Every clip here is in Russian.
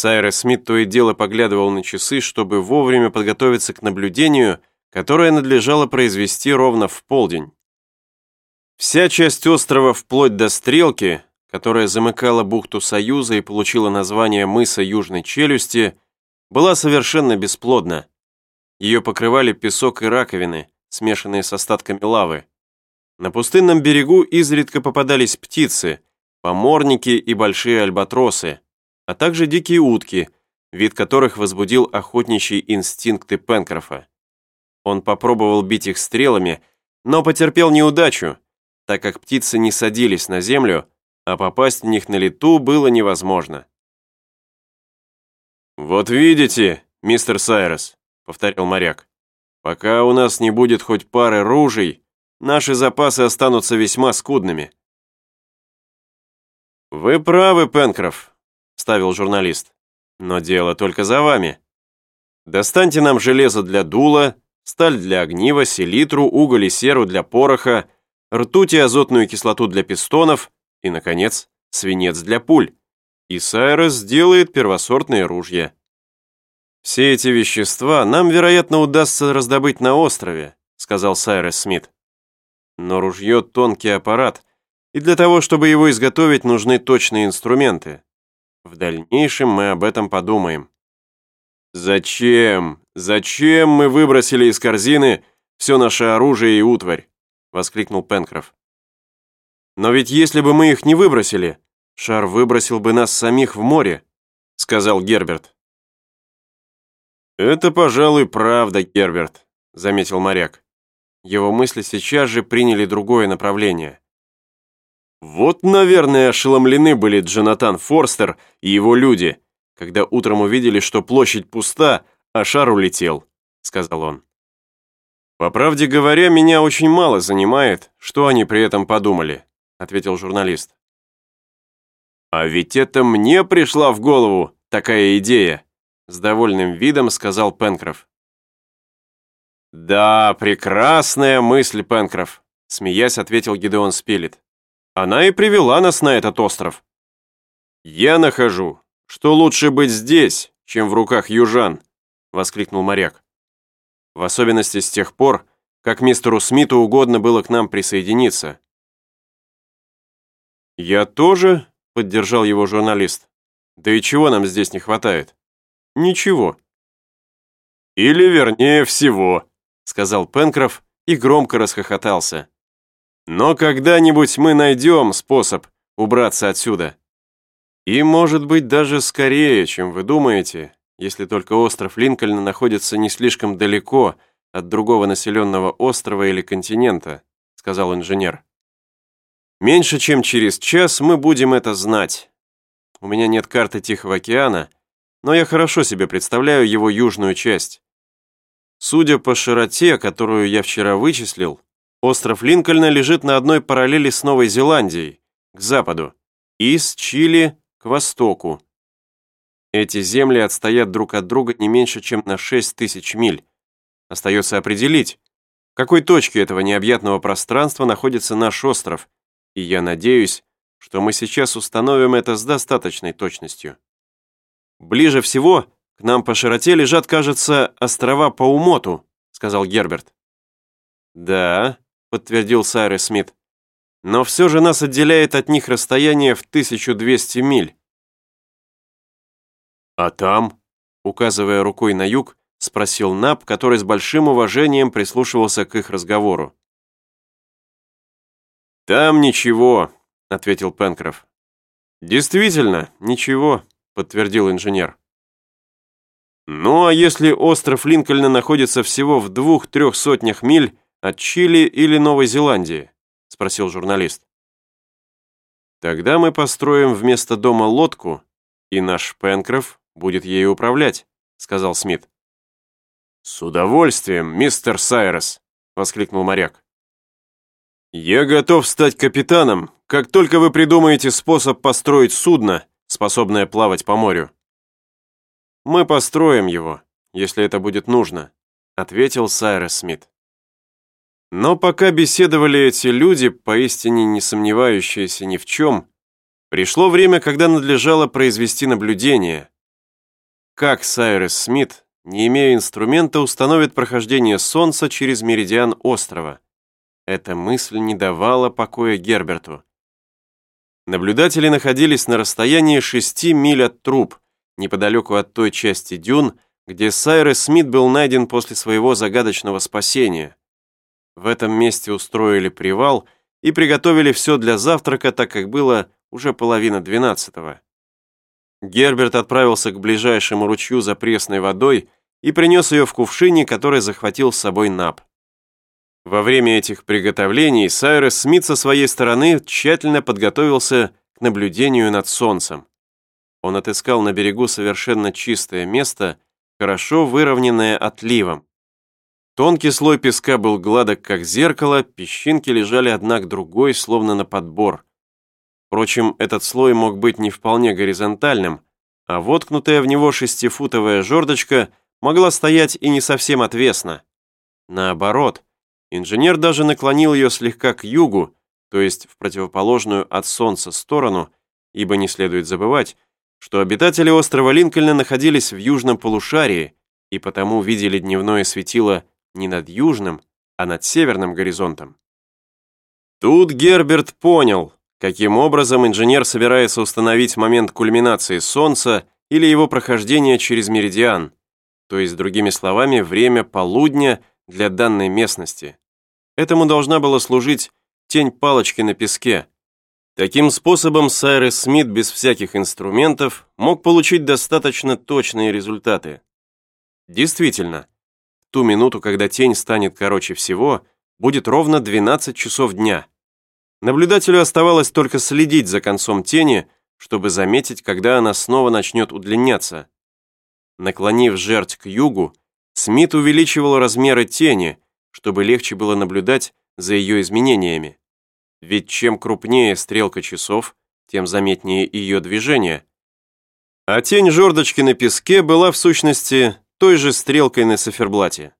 Сайрес Смит то и дело поглядывал на часы, чтобы вовремя подготовиться к наблюдению, которое надлежало произвести ровно в полдень. Вся часть острова вплоть до стрелки, которая замыкала бухту Союза и получила название мыса Южной Челюсти, была совершенно бесплодна. Ее покрывали песок и раковины, смешанные с остатками лавы. На пустынном берегу изредка попадались птицы, поморники и большие альбатросы, а также дикие утки, вид которых возбудил охотничьи инстинкты Пенкрофа. Он попробовал бить их стрелами, но потерпел неудачу, так как птицы не садились на землю, а попасть в них на лету было невозможно. «Вот видите, мистер Сайрес», — повторил моряк, «пока у нас не будет хоть пары ружей, наши запасы останутся весьма скудными». «Вы правы, Пенкроф», — ставил журналист, «но дело только за вами. Достаньте нам железо для дула, сталь для огнива, селитру, уголь и серу для пороха, ртуть и азотную кислоту для пистонов и, наконец, свинец для пуль. И Сайрос сделает первосортные ружья. «Все эти вещества нам, вероятно, удастся раздобыть на острове», сказал Сайрес Смит. «Но ружье — тонкий аппарат, и для того, чтобы его изготовить, нужны точные инструменты. В дальнейшем мы об этом подумаем». «Зачем? Зачем мы выбросили из корзины все наше оружие и утварь?» — воскликнул Пенкроф. «Но ведь если бы мы их не выбросили, шар выбросил бы нас самих в море», — сказал Герберт. «Это, пожалуй, правда, Герберт», — заметил моряк. Его мысли сейчас же приняли другое направление. Вот, наверное, ошеломлены были Джонатан Форстер и его люди, когда утром увидели, что площадь пуста, а шар улетел», — сказал он. «По правде говоря, меня очень мало занимает, что они при этом подумали», — ответил журналист. «А ведь это мне пришла в голову такая идея», — с довольным видом сказал Пенкроф. «Да, прекрасная мысль, Пенкроф», — смеясь ответил Гидеон Спилет. «Она и привела нас на этот остров». «Я нахожу, что лучше быть здесь, чем в руках южан», — воскликнул моряк. В особенности с тех пор, как мистеру Смиту угодно было к нам присоединиться. «Я тоже», — поддержал его журналист. «Да и чего нам здесь не хватает?» «Ничего». «Или, вернее, всего», — сказал Пенкроф и громко расхохотался. «Но когда-нибудь мы найдем способ убраться отсюда». И, может быть, даже скорее, чем вы думаете, если только остров Линкольна находится не слишком далеко от другого населенного острова или континента, сказал инженер. Меньше чем через час мы будем это знать. У меня нет карты Тихого океана, но я хорошо себе представляю его южную часть. Судя по широте, которую я вчера вычислил, остров Линкольна лежит на одной параллели с Новой Зеландией, к западу, и с Чили к востоку. Эти земли отстоят друг от друга не меньше, чем на 6 тысяч миль. Остается определить, в какой точке этого необъятного пространства находится наш остров, и я надеюсь, что мы сейчас установим это с достаточной точностью. Ближе всего к нам по широте лежат, кажется, острова по умоту, сказал Герберт. Да, подтвердил Сайрес Смит. Но все же нас отделяет от них расстояние в 1200 миль. «А там?» Указывая рукой на юг, спросил Наб, который с большим уважением прислушивался к их разговору. «Там ничего», — ответил Пенкроф. «Действительно, ничего», — подтвердил инженер. «Ну а если остров Линкольна находится всего в двух-трех сотнях миль от Чили или Новой Зеландии?» спросил журналист. Тогда мы построим вместо дома лодку, и наш Пенкроф будет ею управлять, сказал Смит. С удовольствием, мистер Сайрес, воскликнул моряк. Я готов стать капитаном, как только вы придумаете способ построить судно, способное плавать по морю. Мы построим его, если это будет нужно, ответил Сайрес Смит. Но пока беседовали эти люди, поистине не сомневающиеся ни в чем, пришло время, когда надлежало произвести наблюдение, как Сайрес Смит, не имея инструмента, установит прохождение Солнца через меридиан острова. Эта мысль не давала покоя Герберту. Наблюдатели находились на расстоянии 6 миль от труб, неподалеку от той части дюн, где Сайрес Смит был найден после своего загадочного спасения. В этом месте устроили привал и приготовили все для завтрака, так как было уже половина двенадцатого. Герберт отправился к ближайшему ручью за пресной водой и принес ее в кувшине, который захватил с собой Нап. Во время этих приготовлений Сайрес Смит со своей стороны тщательно подготовился к наблюдению над солнцем. Он отыскал на берегу совершенно чистое место, хорошо выровненное отливом. Тонкий слой песка был гладок, как зеркало, песчинки лежали одна к другой, словно на подбор. Впрочем, этот слой мог быть не вполне горизонтальным, а воткнутая в него шестифутовая жердочка могла стоять и не совсем отвесно. Наоборот, инженер даже наклонил ее слегка к югу, то есть в противоположную от солнца сторону, ибо не следует забывать, что обитатели острова Линкольна находились в южном полушарии и потому видели дневное светило не над южным, а над северным горизонтом. Тут Герберт понял, каким образом инженер собирается установить момент кульминации Солнца или его прохождения через меридиан, то есть, другими словами, время полудня для данной местности. Этому должна была служить тень палочки на песке, Таким способом Сайрес Смит без всяких инструментов мог получить достаточно точные результаты. Действительно, ту минуту, когда тень станет короче всего, будет ровно 12 часов дня. Наблюдателю оставалось только следить за концом тени, чтобы заметить, когда она снова начнет удлиняться. Наклонив жерть к югу, Смит увеличивал размеры тени, чтобы легче было наблюдать за ее изменениями. Ведь чем крупнее стрелка часов, тем заметнее ее движение. А тень жердочки на песке была в сущности той же стрелкой на циферблате.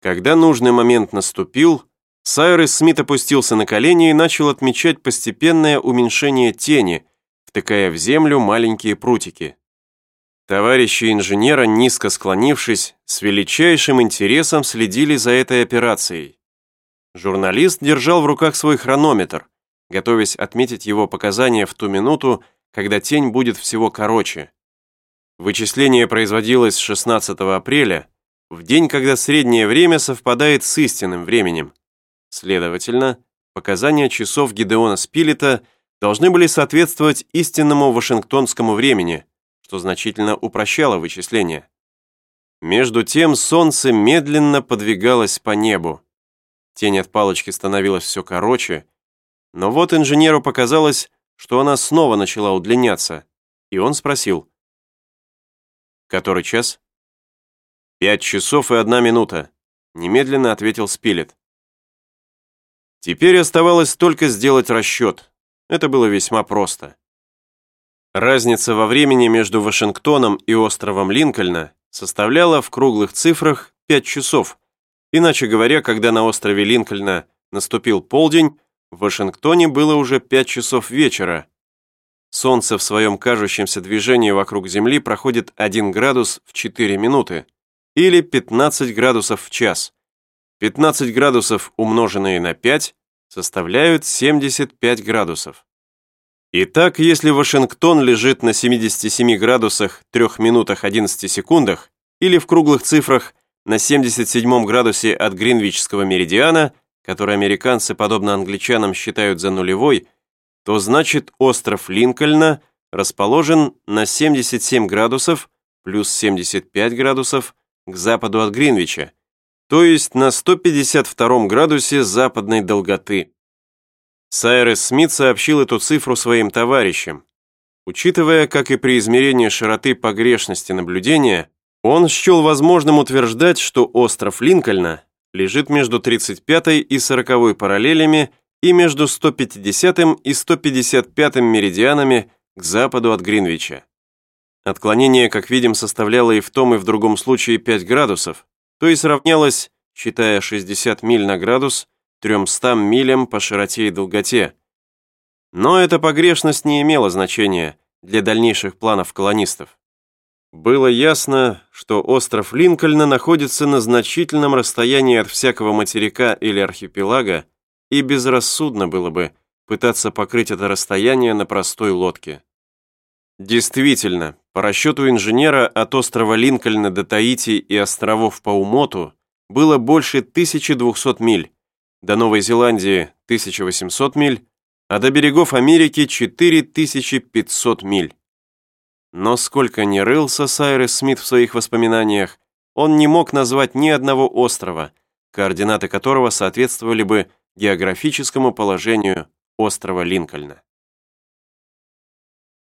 Когда нужный момент наступил, Сайрес Смит опустился на колени и начал отмечать постепенное уменьшение тени, втыкая в землю маленькие прутики. Товарищи инженера, низко склонившись, с величайшим интересом следили за этой операцией. Журналист держал в руках свой хронометр, готовясь отметить его показания в ту минуту, когда тень будет всего короче. Вычисление производилось 16 апреля, в день, когда среднее время совпадает с истинным временем. Следовательно, показания часов Гидеона Спилета должны были соответствовать истинному вашингтонскому времени, что значительно упрощало вычисление. Между тем солнце медленно подвигалось по небу. Тень от палочки становилась все короче, но вот инженеру показалось, что она снова начала удлиняться, и он спросил. «Который час?» «Пять часов и одна минута», — немедленно ответил Спилет. Теперь оставалось только сделать расчет. Это было весьма просто. Разница во времени между Вашингтоном и островом Линкольна составляла в круглых цифрах 5 часов, Иначе говоря, когда на острове Линкольна наступил полдень, в Вашингтоне было уже 5 часов вечера. Солнце в своем кажущемся движении вокруг Земли проходит 1 градус в 4 минуты, или 15 градусов в час. 15 градусов, умноженные на 5, составляют 75 градусов. Итак, если Вашингтон лежит на 77 градусах 3 минутах 11 секундах, или в круглых цифрах на 77 градусе от Гринвичского меридиана, который американцы, подобно англичанам, считают за нулевой, то значит остров Линкольна расположен на 77 градусов плюс 75 градусов к западу от Гринвича, то есть на 152 градусе западной долготы. Сайрес Смит сообщил эту цифру своим товарищам. Учитывая, как и при измерении широты погрешности наблюдения, он счел возможным утверждать, что остров Линкольна лежит между 35 и 40 параллелями и между 150 и 155 меридианами к западу от Гринвича. Отклонение, как видим, составляло и в том, и в другом случае 5 градусов, то есть равнялось, считая 60 миль на градус, 300 милям по широте и долготе. Но эта погрешность не имела значения для дальнейших планов колонистов. Было ясно, что остров Линкольна находится на значительном расстоянии от всякого материка или архипелага, и безрассудно было бы пытаться покрыть это расстояние на простой лодке. Действительно, по расчету инженера от острова Линкольна до Таити и островов Паумоту было больше 1200 миль, до Новой Зеландии 1800 миль, а до берегов Америки 4500 миль. Но сколько ни рылся Сайрес Смит в своих воспоминаниях, он не мог назвать ни одного острова, координаты которого соответствовали бы географическому положению острова Линкольна.